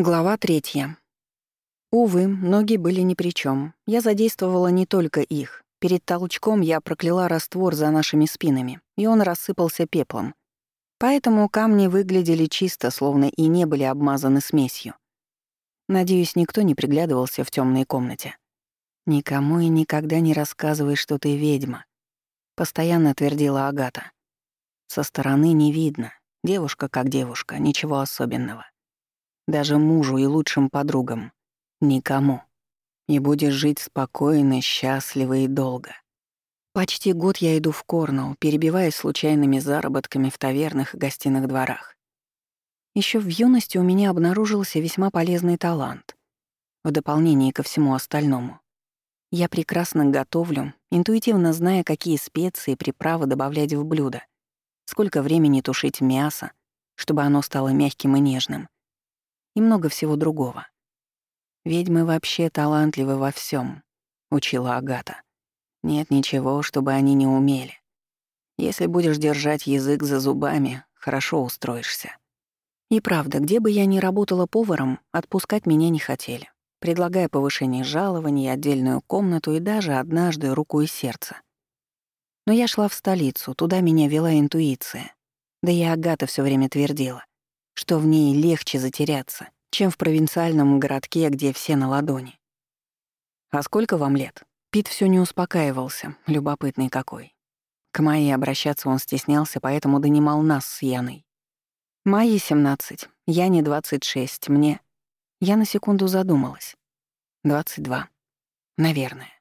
Глава третья. Увы, ноги были ни при чем. Я задействовала не только их. Перед толчком я прокляла раствор за нашими спинами, и он рассыпался пеплом. Поэтому камни выглядели чисто, словно и не были обмазаны смесью. Надеюсь, никто не приглядывался в темной комнате. «Никому и никогда не рассказывай, что ты ведьма», — постоянно твердила Агата. «Со стороны не видно. Девушка как девушка, ничего особенного. Даже мужу и лучшим подругам. Никому. И будешь жить спокойно, счастливо и долго. Почти год я иду в Корнелл, перебиваясь случайными заработками в тавернах и гостиных дворах. Еще в юности у меня обнаружился весьма полезный талант. В дополнение ко всему остальному. Я прекрасно готовлю, интуитивно зная, какие специи и приправы добавлять в блюдо, сколько времени тушить мясо, чтобы оно стало мягким и нежным, и много всего другого. «Ведьмы вообще талантливы во всем, учила Агата. «Нет ничего, чтобы они не умели. Если будешь держать язык за зубами, хорошо устроишься». И правда, где бы я ни работала поваром, отпускать меня не хотели, предлагая повышение жалований, отдельную комнату и даже однажды руку и сердце. Но я шла в столицу, туда меня вела интуиция. Да и Агата все время твердила что в ней легче затеряться, чем в провинциальном городке, где все на ладони. «А сколько вам лет?» Пит все не успокаивался, любопытный какой. К Майе обращаться он стеснялся, поэтому донимал нас с Яной. «Майе 17, Яне 26, мне...» Я на секунду задумалась. 22. Наверное.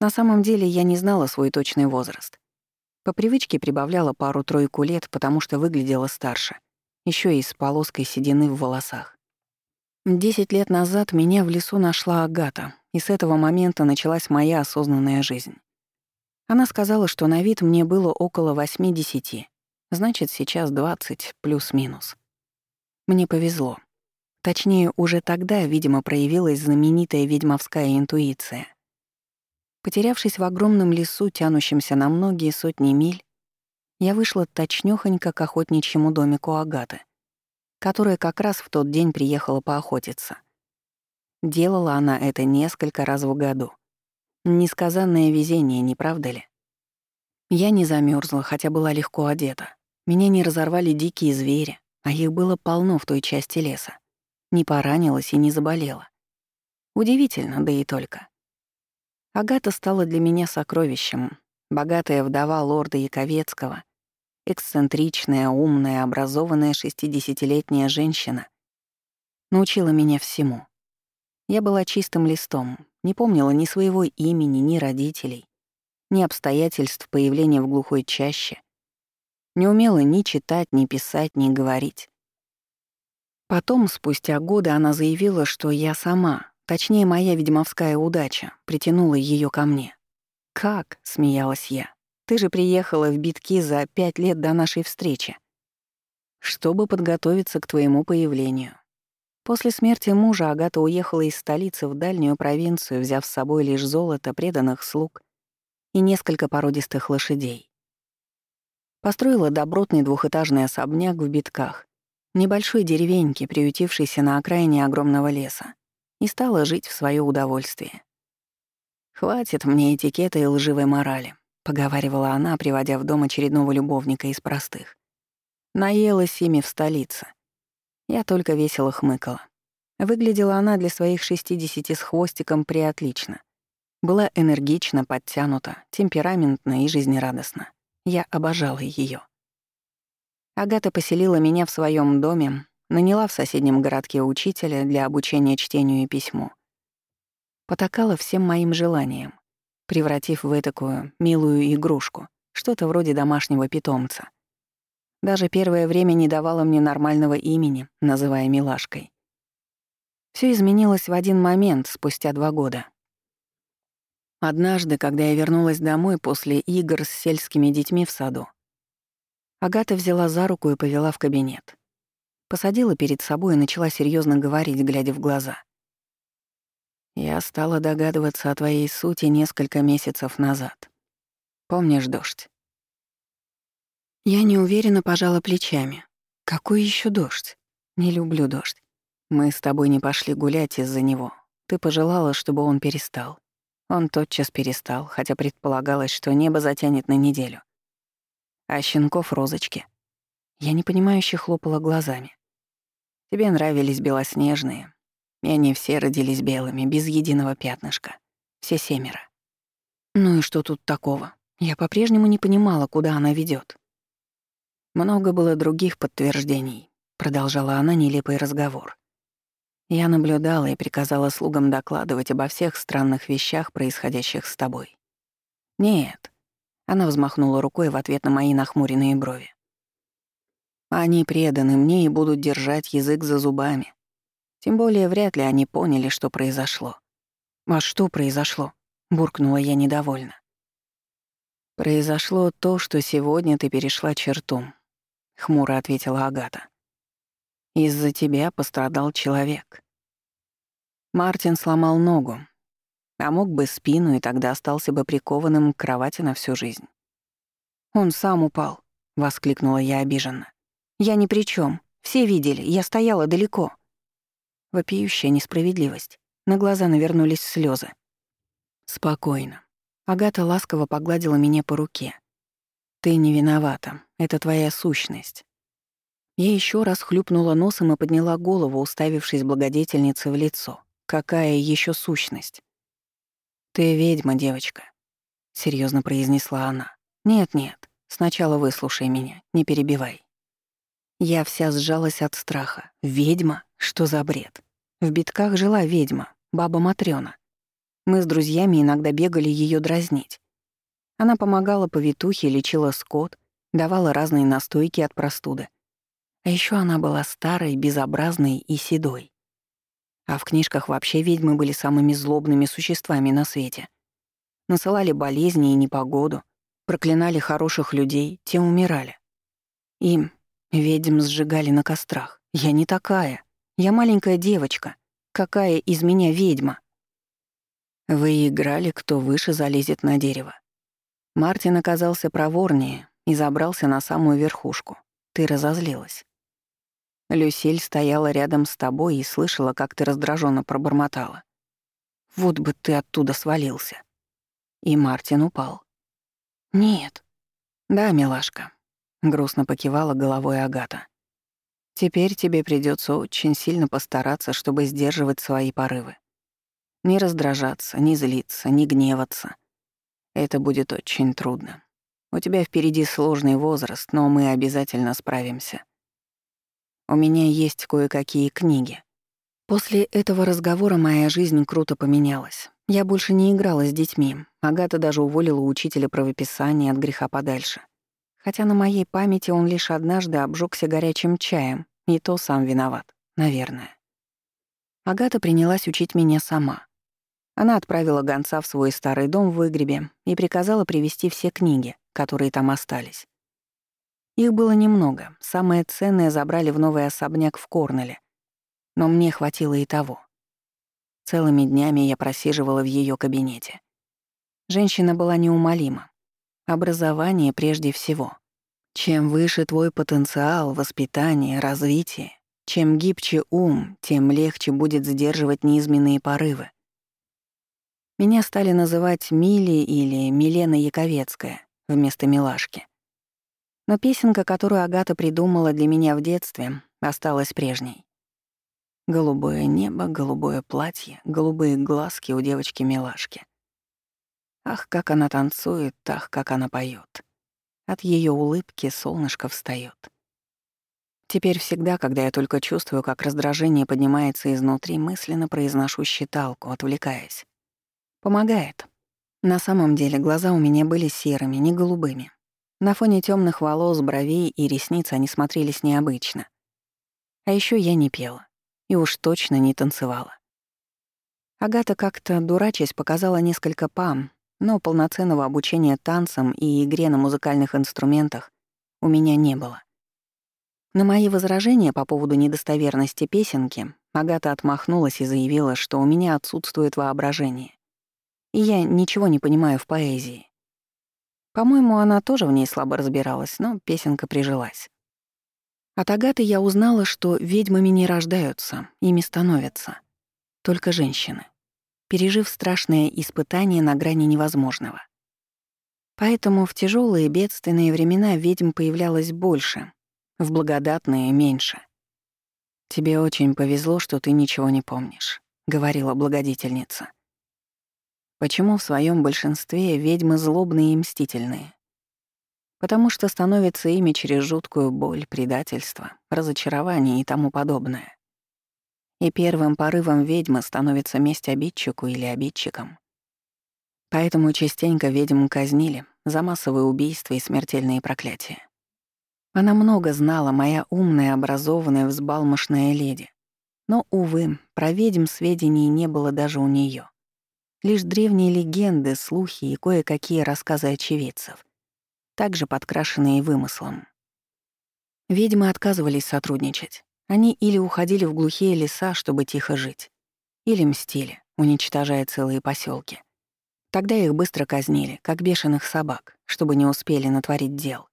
На самом деле я не знала свой точный возраст. По привычке прибавляла пару-тройку лет, потому что выглядела старше — еще и с полоской седины в волосах. Десять лет назад меня в лесу нашла Агата, и с этого момента началась моя осознанная жизнь. Она сказала, что на вид мне было около 80, значит, сейчас 20 плюс-минус. Мне повезло. Точнее, уже тогда, видимо, проявилась знаменитая ведьмовская интуиция. Потерявшись в огромном лесу, тянущемся на многие сотни миль, я вышла точнёхонько к охотничьему домику Агаты, которая как раз в тот день приехала поохотиться. Делала она это несколько раз в году. Несказанное везение, не правда ли? Я не замерзла, хотя была легко одета. Меня не разорвали дикие звери, а их было полно в той части леса. Не поранилась и не заболела. Удивительно, да и только. Агата стала для меня сокровищем, богатая вдова лорда Яковецкого, эксцентричная, умная, образованная шестидесятилетняя женщина научила меня всему. Я была чистым листом, не помнила ни своего имени, ни родителей, ни обстоятельств появления в глухой чаще. Не умела ни читать, ни писать, ни говорить. Потом, спустя годы, она заявила, что я сама, точнее, моя ведьмовская удача, притянула ее ко мне. «Как?» — смеялась я. Ты же приехала в битки за пять лет до нашей встречи. Чтобы подготовиться к твоему появлению. После смерти мужа Агата уехала из столицы в дальнюю провинцию, взяв с собой лишь золото, преданных слуг и несколько породистых лошадей. Построила добротный двухэтажный особняк в битках, небольшой деревеньке, приютившейся на окраине огромного леса, и стала жить в свое удовольствие. Хватит мне этикета и лживой морали. — поговаривала она, приводя в дом очередного любовника из простых. Наелась ими в столице. Я только весело хмыкала. Выглядела она для своих 60 с хвостиком приотлично. Была энергична, подтянута, темпераментна и жизнерадостна. Я обожала ее. Агата поселила меня в своем доме, наняла в соседнем городке учителя для обучения чтению и письму. Потакала всем моим желаниям превратив в такую милую игрушку, что-то вроде домашнего питомца. Даже первое время не давала мне нормального имени, называя милашкой. Все изменилось в один момент, спустя два года. Однажды, когда я вернулась домой после игр с сельскими детьми в саду, Агата взяла за руку и повела в кабинет. Посадила перед собой и начала серьезно говорить, глядя в глаза. Я стала догадываться о твоей сути несколько месяцев назад. Помнишь дождь? Я неуверенно пожала плечами. Какой еще дождь? Не люблю дождь. Мы с тобой не пошли гулять из-за него. Ты пожелала, чтобы он перестал. Он тотчас перестал, хотя предполагалось, что небо затянет на неделю. А щенков — розочки. Я непонимающе хлопала глазами. Тебе нравились белоснежные, и они все родились белыми, без единого пятнышка. Все семеро. Ну и что тут такого? Я по-прежнему не понимала, куда она ведет. Много было других подтверждений, продолжала она нелепый разговор. Я наблюдала и приказала слугам докладывать обо всех странных вещах, происходящих с тобой. Нет. Она взмахнула рукой в ответ на мои нахмуренные брови. Они преданы мне и будут держать язык за зубами. Тем более вряд ли они поняли, что произошло. «А что произошло?» — буркнула я недовольно. «Произошло то, что сегодня ты перешла черту», — хмуро ответила Агата. «Из-за тебя пострадал человек. Мартин сломал ногу, а мог бы спину, и тогда остался бы прикованным к кровати на всю жизнь». «Он сам упал», — воскликнула я обиженно. «Я ни при чем. Все видели, я стояла далеко». Вопиющая несправедливость. На глаза навернулись слезы. «Спокойно». Агата ласково погладила меня по руке. «Ты не виновата. Это твоя сущность». Я еще раз хлюпнула носом и подняла голову, уставившись благодетельнице в лицо. «Какая еще сущность?» «Ты ведьма, девочка», — серьезно произнесла она. «Нет-нет, сначала выслушай меня, не перебивай». Я вся сжалась от страха. «Ведьма? Что за бред?» В битках жила ведьма, баба Матрёна. Мы с друзьями иногда бегали ее дразнить. Она помогала повитухе, лечила скот, давала разные настойки от простуды. А еще она была старой, безобразной и седой. А в книжках вообще ведьмы были самыми злобными существами на свете. Насылали болезни и непогоду, проклинали хороших людей, те умирали. Им ведьм сжигали на кострах. Я не такая. Я маленькая девочка. Какая из меня ведьма? Вы играли, кто выше залезет на дерево. Мартин оказался проворнее и забрался на самую верхушку. Ты разозлилась. Люсиль стояла рядом с тобой и слышала, как ты раздраженно пробормотала. Вот бы ты оттуда свалился. И Мартин упал. Нет. Да, милашка. Грустно покивала головой Агата. Теперь тебе придется очень сильно постараться, чтобы сдерживать свои порывы. Не раздражаться, не злиться, не гневаться. Это будет очень трудно. У тебя впереди сложный возраст, но мы обязательно справимся. У меня есть кое-какие книги. После этого разговора моя жизнь круто поменялась. Я больше не играла с детьми. Агата даже уволила учителя правописания от греха подальше. Хотя на моей памяти он лишь однажды обжегся горячим чаем, и то сам виноват, наверное. Агата принялась учить меня сама. Она отправила гонца в свой старый дом в выгребе и приказала привезти все книги, которые там остались. Их было немного, самое ценное забрали в новый особняк в Корнеле. Но мне хватило и того. Целыми днями я просиживала в ее кабинете. Женщина была неумолима. Образование прежде всего. Чем выше твой потенциал, воспитание, развитие, чем гибче ум, тем легче будет сдерживать низменные порывы. Меня стали называть Мили или Милена Яковецкая вместо Милашки. Но песенка, которую Агата придумала для меня в детстве, осталась прежней. Голубое небо, голубое платье, голубые глазки у девочки-милашки. Ах, как она танцует, ах, как она поет. От ее улыбки солнышко встает. Теперь всегда, когда я только чувствую, как раздражение поднимается изнутри, мысленно произношу считалку, отвлекаясь. Помогает. На самом деле глаза у меня были серыми, не голубыми. На фоне темных волос, бровей и ресниц они смотрелись необычно. А еще я не пела. И уж точно не танцевала. Агата как-то, дурачась, показала несколько пам, но полноценного обучения танцам и игре на музыкальных инструментах у меня не было. На мои возражения по поводу недостоверности песенки Агата отмахнулась и заявила, что у меня отсутствует воображение. И я ничего не понимаю в поэзии. По-моему, она тоже в ней слабо разбиралась, но песенка прижилась. От Агаты я узнала, что ведьмами не рождаются, ими становятся. Только женщины, пережив страшное испытание на грани невозможного. Поэтому в тяжелые бедственные времена ведьм появлялось больше, в благодатные — меньше. «Тебе очень повезло, что ты ничего не помнишь», — говорила благодетельница. Почему в своем большинстве ведьмы злобные и мстительные? Потому что становятся ими через жуткую боль, предательство, разочарование и тому подобное. И первым порывом ведьмы становится месть обидчику или обидчикам. Поэтому частенько ведьм казнили за массовые убийства и смертельные проклятия. Она много знала, моя умная, образованная, взбалмошная леди. Но, увы, про ведьм сведений не было даже у нее. Лишь древние легенды, слухи и кое-какие рассказы очевидцев, также подкрашенные вымыслом. Ведьмы отказывались сотрудничать. Они или уходили в глухие леса, чтобы тихо жить, или мстили, уничтожая целые поселки. Тогда их быстро казнили, как бешеных собак, чтобы не успели натворить дел.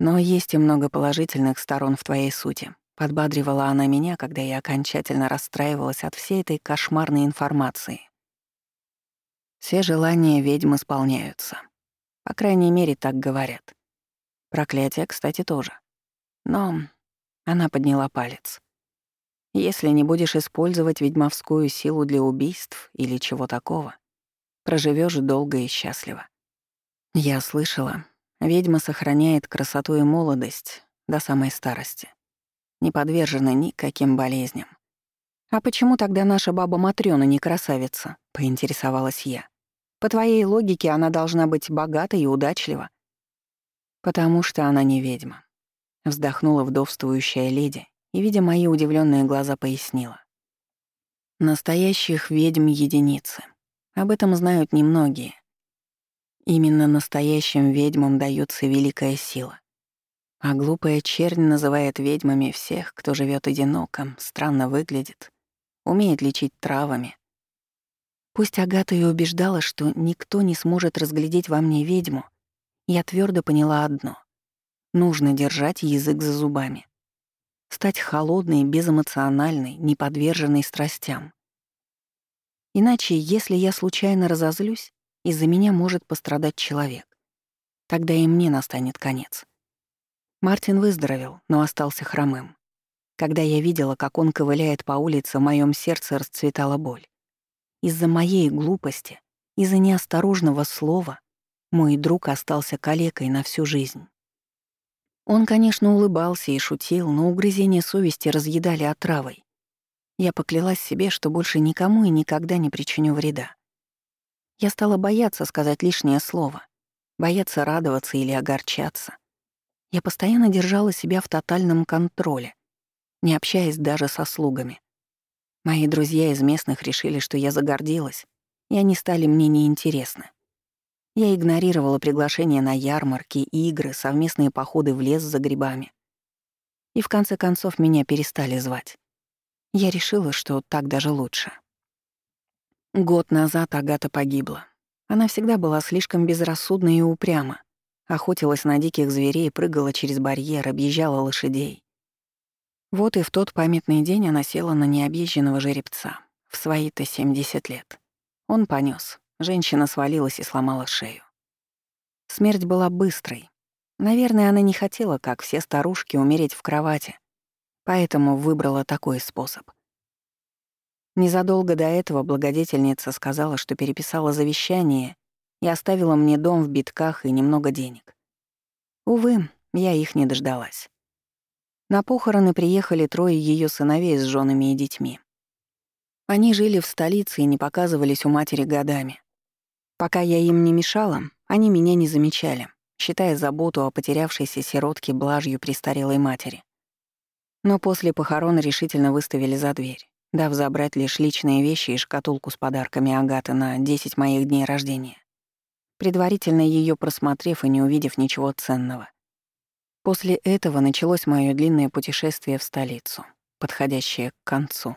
Но есть и много положительных сторон в твоей сути. Подбадривала она меня, когда я окончательно расстраивалась от всей этой кошмарной информации. Все желания ведьм исполняются. По крайней мере, так говорят. Проклятие, кстати, тоже. Но она подняла палец. Если не будешь использовать ведьмовскую силу для убийств или чего такого, проживешь долго и счастливо. Я слышала, ведьма сохраняет красоту и молодость до самой старости, не подвержена никаким болезням. «А почему тогда наша баба Матрёна не красавица?» — поинтересовалась я. «По твоей логике она должна быть богата и удачлива». «Потому что она не ведьма», — вздохнула вдовствующая леди и, видя мои удивленные глаза, пояснила. «Настоящих ведьм единицы. Об этом знают немногие. Именно настоящим ведьмам дается великая сила. А глупая чернь называет ведьмами всех, кто живет одиноко, странно выглядит, умеет лечить травами. Пусть Агата и убеждала, что никто не сможет разглядеть во мне ведьму, я твердо поняла одно — нужно держать язык за зубами. Стать холодной, безэмоциональной, неподверженной страстям. Иначе, если я случайно разозлюсь, из-за меня может пострадать человек. Тогда и мне настанет конец. Мартин выздоровел, но остался хромым. Когда я видела, как он ковыляет по улице, в моем сердце расцветала боль. Из-за моей глупости, из-за неосторожного слова, мой друг остался калекой на всю жизнь. Он, конечно, улыбался и шутил, но угрызения совести разъедали отравой. Я поклялась себе, что больше никому и никогда не причиню вреда. Я стала бояться сказать лишнее слово, бояться радоваться или огорчаться. Я постоянно держала себя в тотальном контроле, не общаясь даже со слугами. Мои друзья из местных решили, что я загордилась, и они стали мне неинтересны. Я игнорировала приглашения на ярмарки, игры, совместные походы в лес за грибами. И в конце концов меня перестали звать. Я решила, что так даже лучше. Год назад Агата погибла. Она всегда была слишком безрассудна и упряма. Охотилась на диких зверей, прыгала через барьер, объезжала лошадей. Вот и в тот памятный день она села на необъезженного жеребца. В свои-то 70 лет. Он понёс. Женщина свалилась и сломала шею. Смерть была быстрой. Наверное, она не хотела, как все старушки, умереть в кровати, поэтому выбрала такой способ. Незадолго до этого благодетельница сказала, что переписала завещание и оставила мне дом в битках и немного денег. Увы, я их не дождалась. На похороны приехали трое ее сыновей с женами и детьми. Они жили в столице и не показывались у матери годами. Пока я им не мешала, они меня не замечали, считая заботу о потерявшейся сиротке блажью престарелой матери но после похорон решительно выставили за дверь, дав забрать лишь личные вещи и шкатулку с подарками Агаты на 10 моих дней рождения, предварительно ее просмотрев и не увидев ничего ценного. После этого началось мое длинное путешествие в столицу, подходящее к концу.